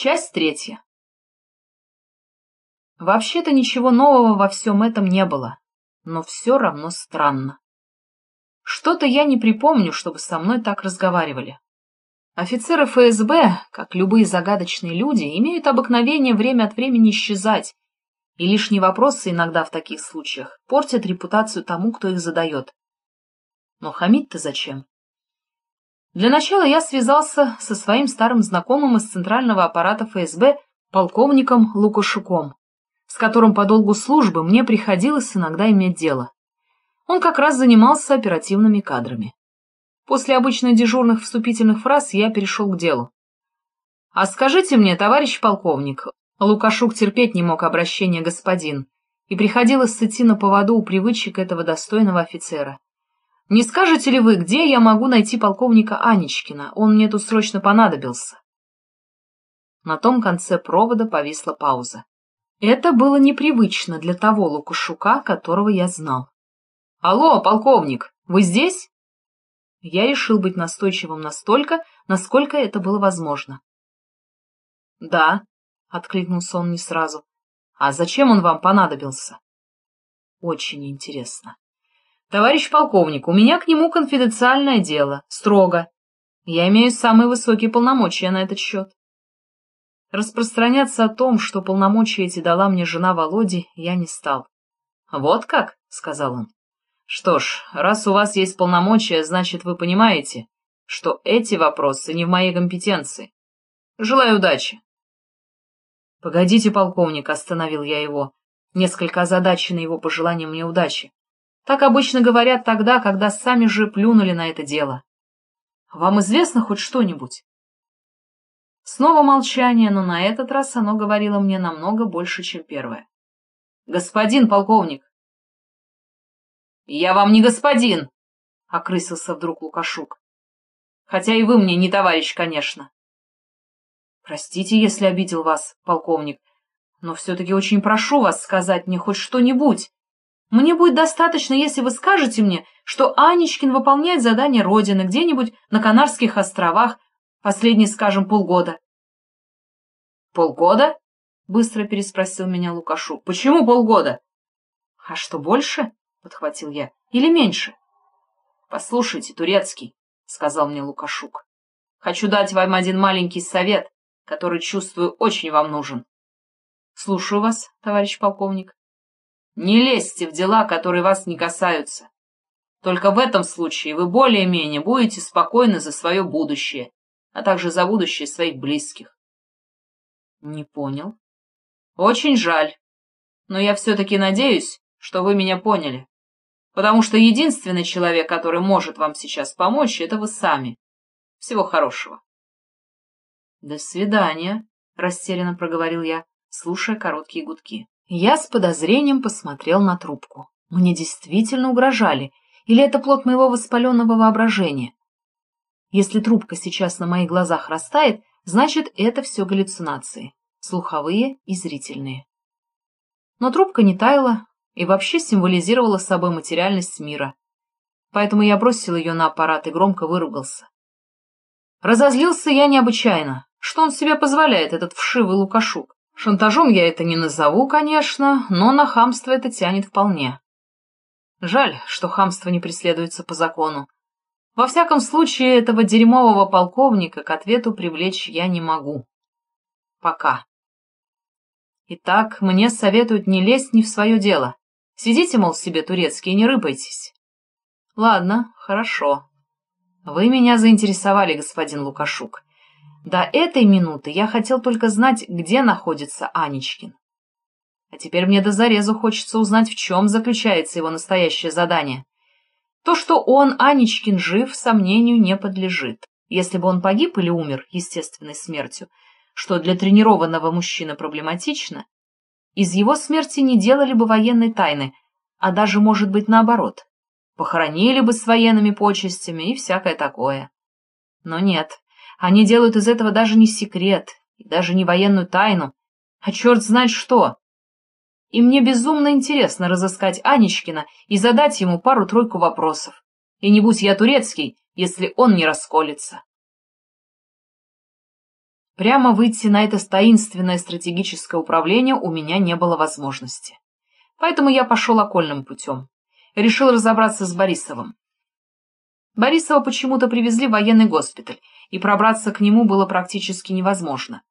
Часть третья. Вообще-то ничего нового во всем этом не было, но все равно странно. Что-то я не припомню, чтобы со мной так разговаривали. Офицеры ФСБ, как любые загадочные люди, имеют обыкновение время от времени исчезать, и лишние вопросы иногда в таких случаях портят репутацию тому, кто их задает. Но хамить-то зачем? Для начала я связался со своим старым знакомым из центрального аппарата ФСБ полковником Лукашуком, с которым по долгу службы мне приходилось иногда иметь дело. Он как раз занимался оперативными кадрами. После обычных дежурных вступительных фраз я перешел к делу. «А скажите мне, товарищ полковник...» Лукашук терпеть не мог обращения господин, и приходилось идти на поводу у привычек этого достойного офицера. Не скажете ли вы, где я могу найти полковника Анечкина? Он мне тут срочно понадобился. На том конце провода повисла пауза. Это было непривычно для того Лукашука, которого я знал. — Алло, полковник, вы здесь? Я решил быть настойчивым настолько, насколько это было возможно. — Да, — откликнулся он не сразу. — А зачем он вам понадобился? — Очень интересно. «Товарищ полковник, у меня к нему конфиденциальное дело, строго. Я имею самые высокие полномочия на этот счет». Распространяться о том, что полномочия эти дала мне жена Володи, я не стал. «Вот как?» — сказал он. «Что ж, раз у вас есть полномочия, значит, вы понимаете, что эти вопросы не в моей компетенции. Желаю удачи». «Погодите, полковник», — остановил я его, несколько озадаченный его пожеланием мне удачи. Так обычно говорят тогда, когда сами же плюнули на это дело. Вам известно хоть что-нибудь? Снова молчание, но на этот раз оно говорило мне намного больше, чем первое. «Господин полковник!» «Я вам не господин!» — окрысился вдруг Лукашук. «Хотя и вы мне не товарищ, конечно». «Простите, если обидел вас, полковник, но все-таки очень прошу вас сказать мне хоть что-нибудь. Мне будет достаточно, если вы скажете мне, что Анечкин выполняет задание Родины где-нибудь на Канарских островах последние, скажем, полгода. «Полгода?» — быстро переспросил меня Лукашу. «Почему полгода?» «А что, больше?» — подхватил я. «Или меньше?» «Послушайте, Турецкий», — сказал мне Лукашук. «Хочу дать вам один маленький совет, который, чувствую, очень вам нужен». «Слушаю вас, товарищ полковник». Не лезьте в дела, которые вас не касаются. Только в этом случае вы более-менее будете спокойны за свое будущее, а также за будущее своих близких. Не понял. Очень жаль. Но я все-таки надеюсь, что вы меня поняли. Потому что единственный человек, который может вам сейчас помочь, это вы сами. Всего хорошего. До свидания, растерянно проговорил я, слушая короткие гудки. Я с подозрением посмотрел на трубку. Мне действительно угрожали, или это плод моего воспаленного воображения? Если трубка сейчас на моих глазах растает, значит, это все галлюцинации, слуховые и зрительные. Но трубка не таяла и вообще символизировала собой материальность мира. Поэтому я бросил ее на аппарат и громко выругался. Разозлился я необычайно. Что он себе позволяет, этот вшивый Лукашук? Шантажом я это не назову, конечно, но на хамство это тянет вполне. Жаль, что хамство не преследуется по закону. Во всяком случае, этого дерьмового полковника к ответу привлечь я не могу. Пока. Итак, мне советуют не лезть ни в свое дело. Сидите, мол, себе турецкие, не рыпайтесь. Ладно, хорошо. Вы меня заинтересовали, господин Лукашук. До этой минуты я хотел только знать, где находится Анечкин. А теперь мне до зарезу хочется узнать, в чем заключается его настоящее задание. То, что он, Анечкин, жив, сомнению не подлежит. Если бы он погиб или умер естественной смертью, что для тренированного мужчины проблематично, из его смерти не делали бы военной тайны, а даже, может быть, наоборот. Похоронили бы с военными почестями и всякое такое. Но нет, они делают из этого даже не секрет, и даже не военную тайну, а черт знает что. И мне безумно интересно разыскать Анечкина и задать ему пару-тройку вопросов. И не будь я турецкий, если он не расколется. Прямо выйти на это таинственное стратегическое управление у меня не было возможности. Поэтому я пошел окольным путем. Решил разобраться с Борисовым. Борисова почему-то привезли в военный госпиталь, и пробраться к нему было практически невозможно.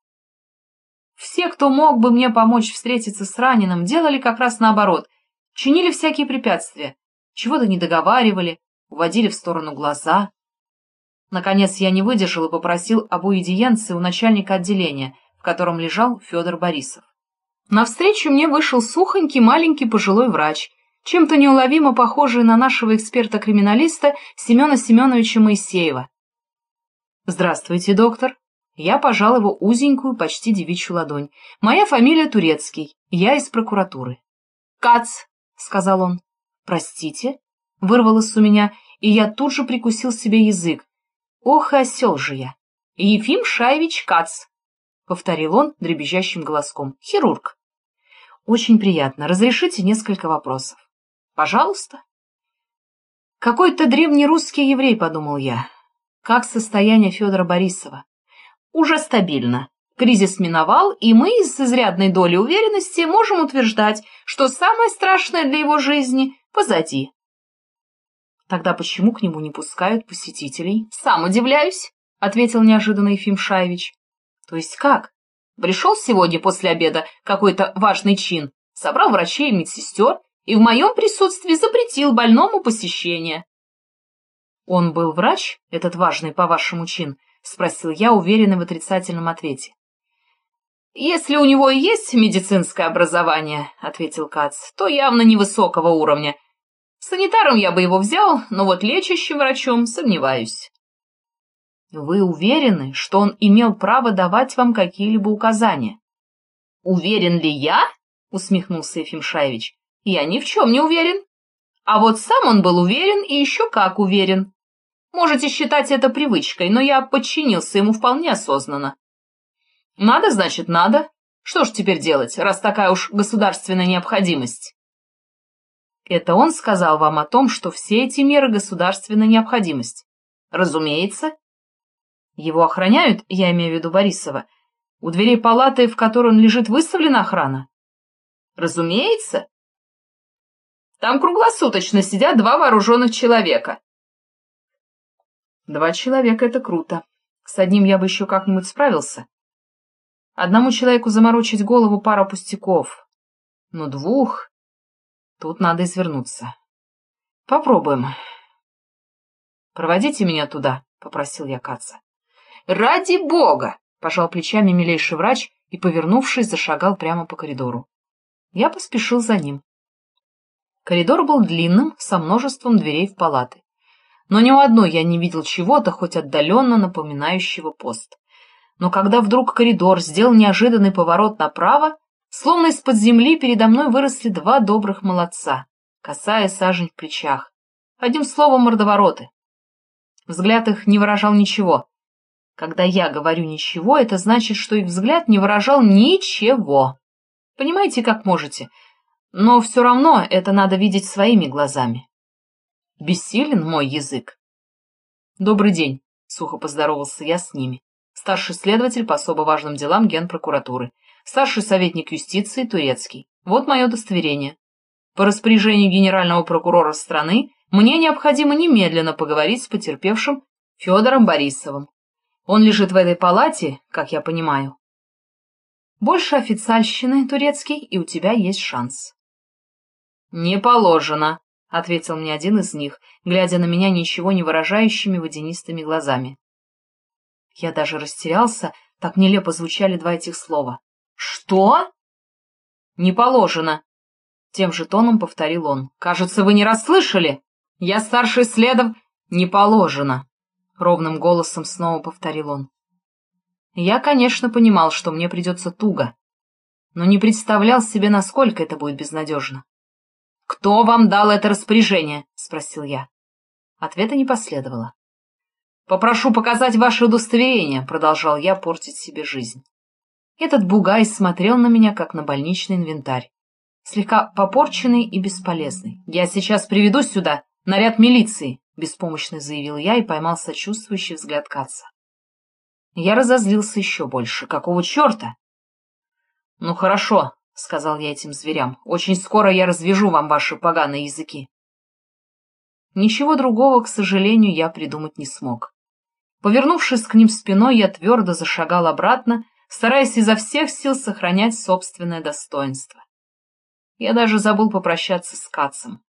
Все, кто мог бы мне помочь встретиться с раненым, делали как раз наоборот, чинили всякие препятствия, чего-то не договаривали, уводили в сторону глаза. Наконец я не выдержал и попросил об уидиенции у начальника отделения, в котором лежал Федор Борисов. Навстречу мне вышел сухонький маленький пожилой врач, чем-то неуловимо похожий на нашего эксперта-криминалиста Семена Семеновича Моисеева. «Здравствуйте, доктор». Я пожал его узенькую, почти девичью ладонь. «Моя фамилия Турецкий, я из прокуратуры». «Кац», — сказал он. «Простите?» — вырвалось у меня, и я тут же прикусил себе язык. «Ох, осел же я!» «Ефим Шаевич Кац», — повторил он дребезжащим голоском. «Хирург». «Очень приятно. Разрешите несколько вопросов?» «Пожалуйста». «Какой-то древнерусский еврей», — подумал я. «Как состояние Федора Борисова?» «Уже стабильно. Кризис миновал, и мы с изрядной долей уверенности можем утверждать, что самое страшное для его жизни позади». Тогда почему к нему не пускают посетителей? Сам удивляюсь, — ответил неожиданно Ефим Шаевич. То есть как? Пришел сегодня после обеда какой-то важный чин, собрал врачей и медсестер и в моем присутствии запретил больному посещение. Он был врач, этот важный, по-вашему, чин? — спросил я, уверенный в отрицательном ответе. «Если у него и есть медицинское образование, — ответил Кац, — то явно невысокого уровня, Санитаром я бы его взял, но вот лечащим врачом сомневаюсь. Вы уверены, что он имел право давать вам какие-либо указания? Уверен ли я? Усмехнулся Ефим Шаевич. Я ни в чем не уверен. А вот сам он был уверен и еще как уверен. Можете считать это привычкой, но я подчинился ему вполне осознанно. Надо, значит, надо. Что ж теперь делать, раз такая уж государственная необходимость? Это он сказал вам о том, что все эти меры — государственная необходимость? Разумеется. Его охраняют, я имею в виду Борисова. У дверей палаты, в которой он лежит, выставлена охрана? Разумеется. Там круглосуточно сидят два вооруженных человека. Два человека — это круто. С одним я бы еще как-нибудь справился. Одному человеку заморочить голову пара пустяков. Но двух... Тут надо извернуться. Попробуем. Проводите меня туда, — попросил я Каца. Ради бога! — пожал плечами милейший врач и, повернувшись, зашагал прямо по коридору. Я поспешил за ним. Коридор был длинным, со множеством дверей в палаты. Но ни у одной я не видел чего-то, хоть отдаленно напоминающего пост. Но когда вдруг коридор сделал неожиданный поворот направо, Словно из-под земли передо мной выросли два добрых молодца, касая сажень в плечах. Одним словом, мордовороты. Взгляд их не выражал ничего. Когда я говорю «ничего», это значит, что их взгляд не выражал ничего. Понимаете, как можете. Но все равно это надо видеть своими глазами. Бессилен мой язык. «Добрый день», — сухо поздоровался я с ними. Старший следователь по особо важным делам генпрокуратуры старший советник юстиции Турецкий. Вот мое удостоверение. По распоряжению генерального прокурора страны мне необходимо немедленно поговорить с потерпевшим Федором Борисовым. Он лежит в этой палате, как я понимаю. Больше официальщины, Турецкий, и у тебя есть шанс. — Не положено, — ответил мне один из них, глядя на меня ничего не выражающими водянистыми глазами. Я даже растерялся, так нелепо звучали два этих слова. «Что?» «Не положено», — тем же тоном повторил он. «Кажется, вы не расслышали. Я старший следов...» «Не положено», — ровным голосом снова повторил он. Я, конечно, понимал, что мне придется туго, но не представлял себе, насколько это будет безнадежно. «Кто вам дал это распоряжение?» — спросил я. Ответа не последовало. «Попрошу показать ваше удостоверение», — продолжал я портить себе жизнь. Этот бугай смотрел на меня, как на больничный инвентарь. Слегка попорченный и бесполезный. «Я сейчас приведу сюда наряд милиции», — беспомощно заявил я и поймал сочувствующий взгляд Каца. Я разозлился еще больше. Какого черта? — Ну хорошо, — сказал я этим зверям, — очень скоро я развяжу вам ваши поганые языки. Ничего другого, к сожалению, я придумать не смог. Повернувшись к ним спиной, я твердо зашагал обратно, стараясь изо всех сил сохранять собственное достоинство. Я даже забыл попрощаться с Кацем.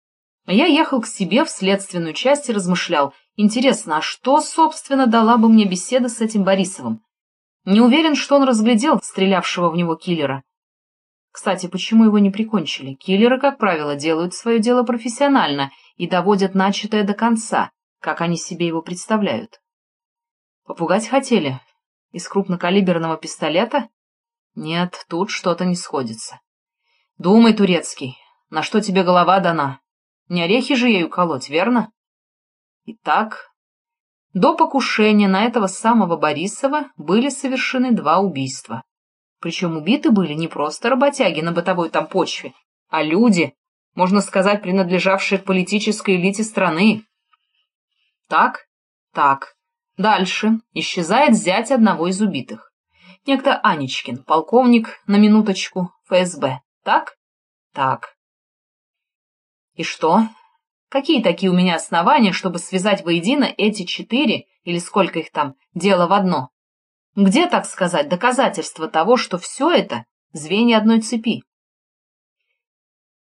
Я ехал к себе в следственную часть и размышлял, интересно, а что, собственно, дала бы мне беседа с этим Борисовым? Не уверен, что он разглядел стрелявшего в него киллера. Кстати, почему его не прикончили? Киллеры, как правило, делают свое дело профессионально и доводят начатое до конца, как они себе его представляют. Попугать хотели? Из крупнокалиберного пистолета? Нет, тут что-то не сходится. Думай, турецкий, на что тебе голова дана? Не орехи же ею колоть, верно? Итак, до покушения на этого самого Борисова были совершены два убийства. Причем убиты были не просто работяги на бытовой там почве, а люди, можно сказать, принадлежавшие политической элите страны. Так? Так. Дальше исчезает зять одного из убитых. Некто Анечкин, полковник, на минуточку, ФСБ. Так? Так. И что? Какие такие у меня основания, чтобы связать воедино эти четыре, или сколько их там, дело в одно? Где, так сказать, доказательства того, что все это — звенья одной цепи?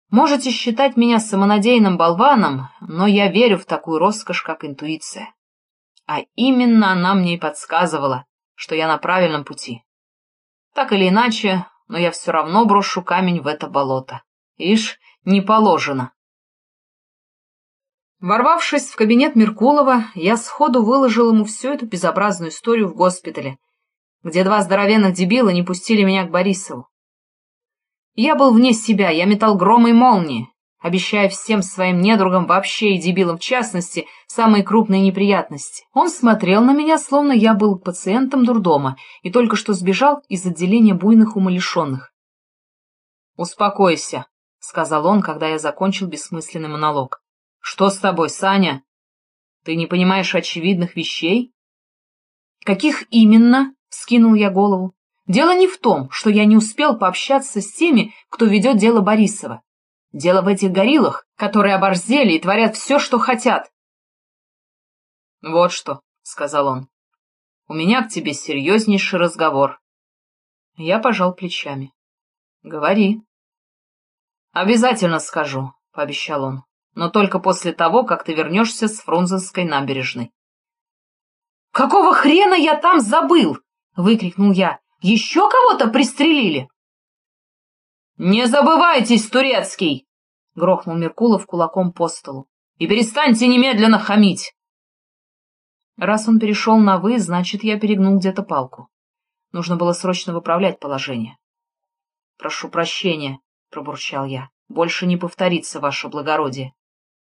Можете считать меня самонадеянным болваном, но я верю в такую роскошь, как интуиция. А именно она мне и подсказывала, что я на правильном пути. Так или иначе, но я все равно брошу камень в это болото. Ишь, не положено. Ворвавшись в кабинет Меркулова, я сходу выложил ему всю эту безобразную историю в госпитале, где два здоровенных дебила не пустили меня к Борисову. Я был вне себя, я метал громы и молнии, обещая всем своим недругам вообще и дебилам в частности самые крупные неприятности. Он смотрел на меня, словно я был пациентом дурдома и только что сбежал из отделения буйных умалишенных. «Успокойся», — сказал он, когда я закончил бессмысленный монолог. «Что с тобой, Саня? Ты не понимаешь очевидных вещей?» «Каких именно?» — скинул я голову. «Дело не в том, что я не успел пообщаться с теми, кто ведет дело Борисова. Дело в этих гориллах, которые оборзели и творят все, что хотят». «Вот что», — сказал он, — «у меня к тебе серьезнейший разговор». Я пожал плечами. «Говори». «Обязательно скажу», — пообещал он но только после того, как ты вернешься с Фрунзенской набережной. «Какого хрена я там забыл?» — выкрикнул я. «Еще кого-то пристрелили?» «Не забывайтесь, турецкий!» — грохнул Меркулов кулаком по столу. «И перестаньте немедленно хамить!» Раз он перешел на «вы», значит, я перегнул где-то палку. Нужно было срочно выправлять положение. «Прошу прощения», — пробурчал я. «Больше не повторится, ваше благородие».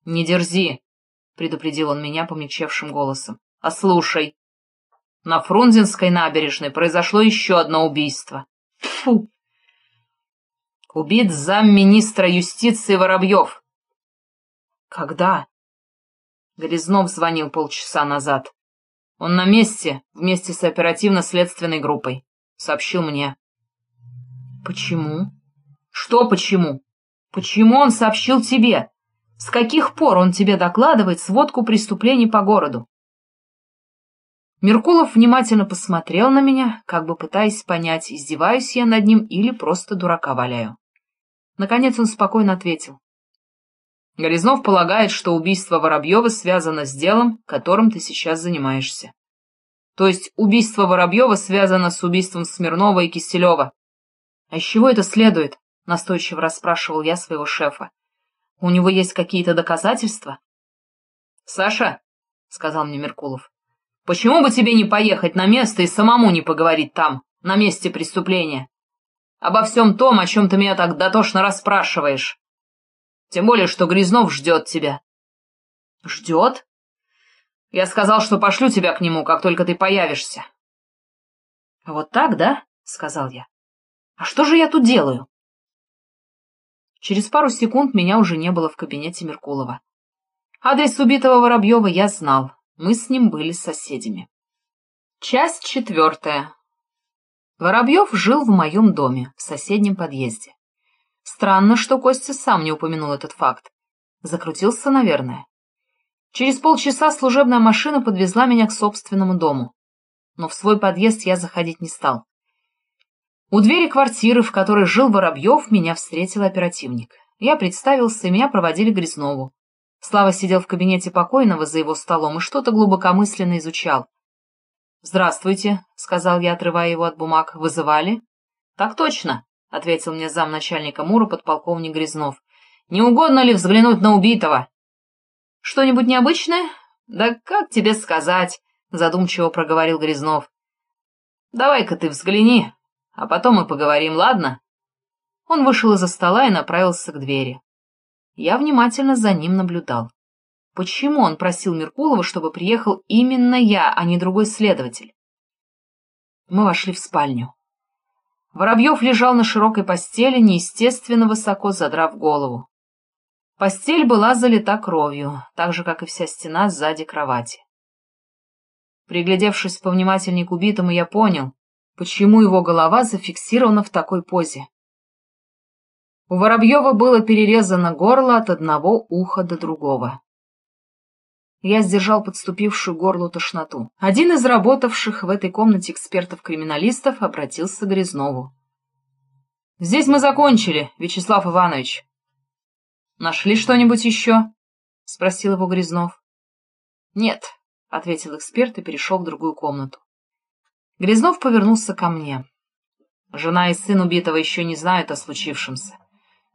«Не дерзи!» — предупредил он меня помягчевшим голосом. «А слушай, на Фрунзенской набережной произошло еще одно убийство. Фу! Убит замминистра юстиции Воробьев. Когда? Грязнов звонил полчаса назад. Он на месте, вместе с оперативно-следственной группой. Сообщил мне. Почему? Что почему? Почему он сообщил тебе? С каких пор он тебе докладывает сводку преступлений по городу? Меркулов внимательно посмотрел на меня, как бы пытаясь понять, издеваюсь я над ним или просто дурака валяю. Наконец он спокойно ответил. Грязнов полагает, что убийство Воробьева связано с делом, которым ты сейчас занимаешься. То есть убийство Воробьева связано с убийством Смирнова и Киселева. — А из чего это следует? — настойчиво расспрашивал я своего шефа. У него есть какие-то доказательства? — Саша, — сказал мне Меркулов, — почему бы тебе не поехать на место и самому не поговорить там, на месте преступления? Обо всем том, о чем ты меня так дотошно расспрашиваешь. Тем более, что Грязнов ждет тебя. — Ждет? Я сказал, что пошлю тебя к нему, как только ты появишься. — Вот так, да? — сказал я. — А что же я тут делаю? Через пару секунд меня уже не было в кабинете Меркулова. Адрес убитого Воробьева я знал, мы с ним были соседями. Часть четвертая. Воробьев жил в моем доме, в соседнем подъезде. Странно, что Костя сам не упомянул этот факт. Закрутился, наверное. Через полчаса служебная машина подвезла меня к собственному дому. Но в свой подъезд я заходить не стал. У двери квартиры, в которой жил Воробьев, меня встретил оперативник. Я представился, и меня проводили к Грязнову. Слава сидел в кабинете покойного за его столом и что-то глубокомысленно изучал. «Здравствуйте», — сказал я, отрывая его от бумаг. «Вызывали?» «Так точно», — ответил мне замначальника МУРа подполковник Грязнов. «Не угодно ли взглянуть на убитого?» «Что-нибудь необычное?» «Да как тебе сказать?» — задумчиво проговорил Грязнов. «Давай-ка ты взгляни, а потом мы поговорим, ладно?» Он вышел из-за стола и направился к двери. Я внимательно за ним наблюдал. Почему он просил Меркулова, чтобы приехал именно я, а не другой следователь? Мы вошли в спальню. Воробьев лежал на широкой постели, неестественно высоко задрав голову. Постель была залита кровью, так же, как и вся стена сзади кровати. Приглядевшись повнимательней к убитому, я понял, почему его голова зафиксирована в такой позе. У Воробьева было перерезано горло от одного уха до другого. Я сдержал подступившую горлу тошноту. Один из работавших в этой комнате экспертов-криминалистов обратился к Грязнову. — Здесь мы закончили, Вячеслав Иванович. — Нашли что-нибудь еще? — спросил его Грязнов. — Нет, — ответил эксперт и перешел в другую комнату. Грязнов повернулся ко мне. Жена и сын убитого еще не знают о случившемся.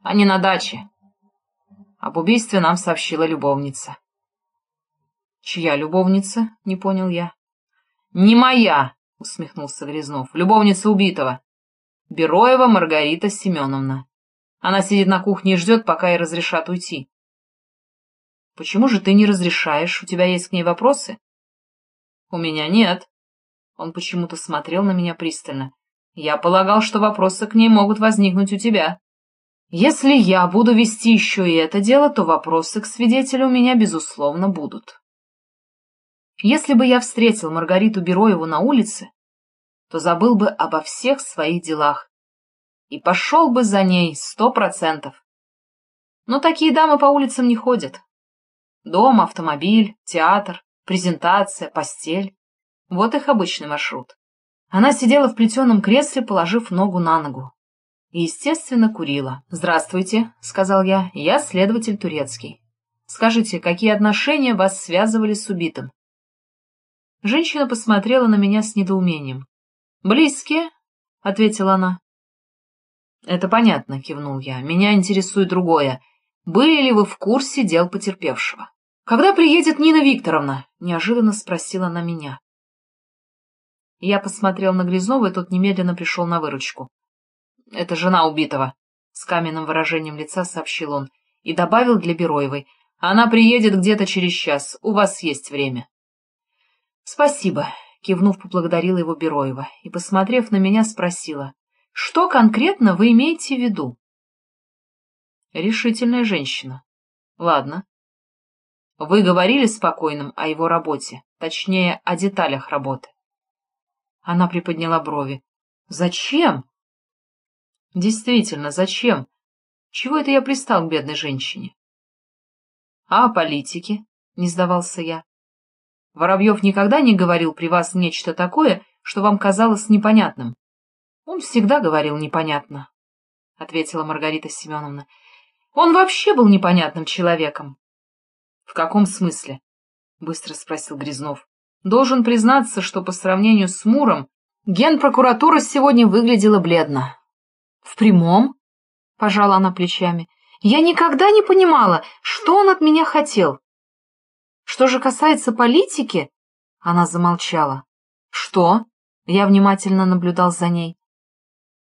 Они на даче. Об убийстве нам сообщила любовница. «Чья любовница?» — не понял я. «Не моя!» — усмехнулся Грязнов. «Любовница убитого. Бероева Маргарита Семеновна. Она сидит на кухне и ждет, пока ей разрешат уйти». «Почему же ты не разрешаешь? У тебя есть к ней вопросы?» «У меня нет». Он почему-то смотрел на меня пристально. «Я полагал, что вопросы к ней могут возникнуть у тебя». «Если я буду вести еще и это дело, то вопросы к свидетелю у меня, безусловно, будут». Если бы я встретил Маргариту Бероеву на улице, то забыл бы обо всех своих делах и пошел бы за ней сто процентов. Но такие дамы по улицам не ходят. Дом, автомобиль, театр, презентация, постель — вот их обычный маршрут. Она сидела в плетеном кресле, положив ногу на ногу. Естественно, курила. «Здравствуйте», — сказал я, — «я следователь турецкий. Скажите, какие отношения вас связывали с убитым?» Женщина посмотрела на меня с недоумением. «Близкие?» — ответила она. «Это понятно», — кивнул я. «Меня интересует другое. Были ли вы в курсе дел потерпевшего?» «Когда приедет Нина Викторовна?» — неожиданно спросила она меня. Я посмотрел на Грязнова, и тот немедленно пришел на выручку. «Это жена убитого», — с каменным выражением лица сообщил он, и добавил для Бероевой. «Она приедет где-то через час. У вас есть время». «Спасибо», — кивнув, поблагодарила его Бероева и, посмотрев на меня, спросила, «Что конкретно вы имеете в виду?» «Решительная женщина. Ладно. Вы говорили спокойным о его работе, точнее, о деталях работы?» Она приподняла брови. «Зачем?» «Действительно, зачем? Чего это я пристал к бедной женщине?» «А о политике?» — не сдавался я. Воробьев никогда не говорил при вас нечто такое, что вам казалось непонятным. Он всегда говорил непонятно, — ответила Маргарита Семеновна. Он вообще был непонятным человеком. — В каком смысле? — быстро спросил Грязнов. Должен признаться, что по сравнению с Муром генпрокуратура сегодня выглядела бледно. — В прямом? — пожала она плечами. — Я никогда не понимала, что он от меня хотел. Что же касается политики, она замолчала. Что? Я внимательно наблюдал за ней.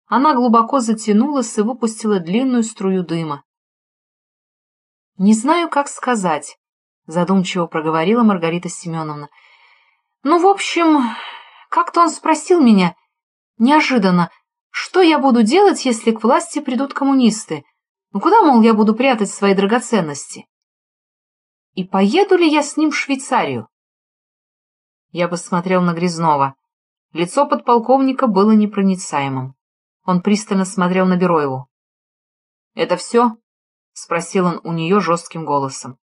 Она глубоко затянулась и выпустила длинную струю дыма. «Не знаю, как сказать», — задумчиво проговорила Маргарита Семеновна. «Ну, в общем, как-то он спросил меня, неожиданно, что я буду делать, если к власти придут коммунисты? Ну, куда, мол, я буду прятать свои драгоценности?» и поеду ли я с ним в Швейцарию? Я посмотрел на Грязнова. Лицо подполковника было непроницаемым. Он пристально смотрел на Бероеву. «Это все?» — спросил он у нее жестким голосом.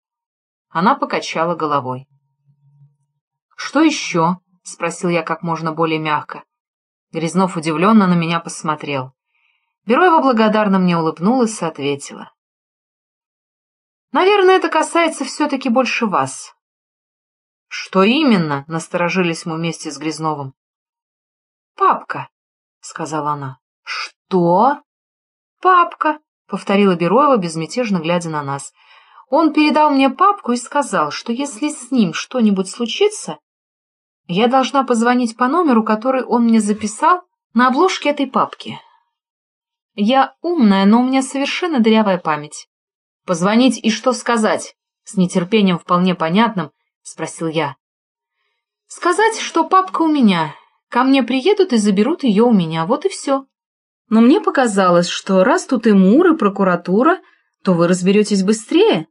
Она покачала головой. «Что еще?» — спросил я как можно более мягко. Грязнов удивленно на меня посмотрел. Бероева благодарно мне улыбнулась и ответила. «Наверное, это касается все-таки больше вас». «Что именно?» — насторожились мы вместе с Грязновым. «Папка», — сказала она. «Что?» «Папка», — повторила Бероева, безмятежно глядя на нас. «Он передал мне папку и сказал, что если с ним что-нибудь случится, я должна позвонить по номеру, который он мне записал на обложке этой папки. Я умная, но у меня совершенно дырявая память. Позвонить и что сказать? С нетерпением вполне понятным, спросил я. Сказать, что папка у меня. Ко мне приедут и заберут ее у меня, вот и все. Но мне показалось, что раз тут и МУР, и прокуратура, то вы разберетесь быстрее.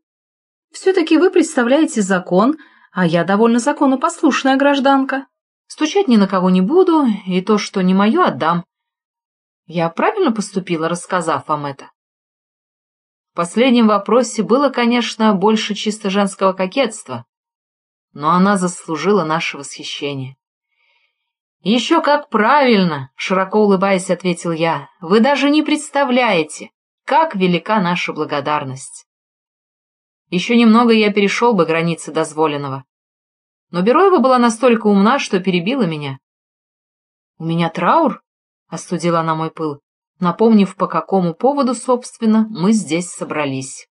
Все-таки вы представляете закон, а я довольно законопослушная гражданка. Стучать ни на кого не буду, и то, что не мое, отдам. Я правильно поступила, рассказав вам это? В последнем вопросе было, конечно, больше чисто женского кокетства, но она заслужила наше восхищение. «Еще как правильно!» — широко улыбаясь, ответил я. «Вы даже не представляете, как велика наша благодарность!» Еще немного я перешел бы границы дозволенного. Но Бероева была настолько умна, что перебила меня. — У меня траур? — остудила она мой пыл, напомнив, по какому поводу, собственно, мы здесь собрались.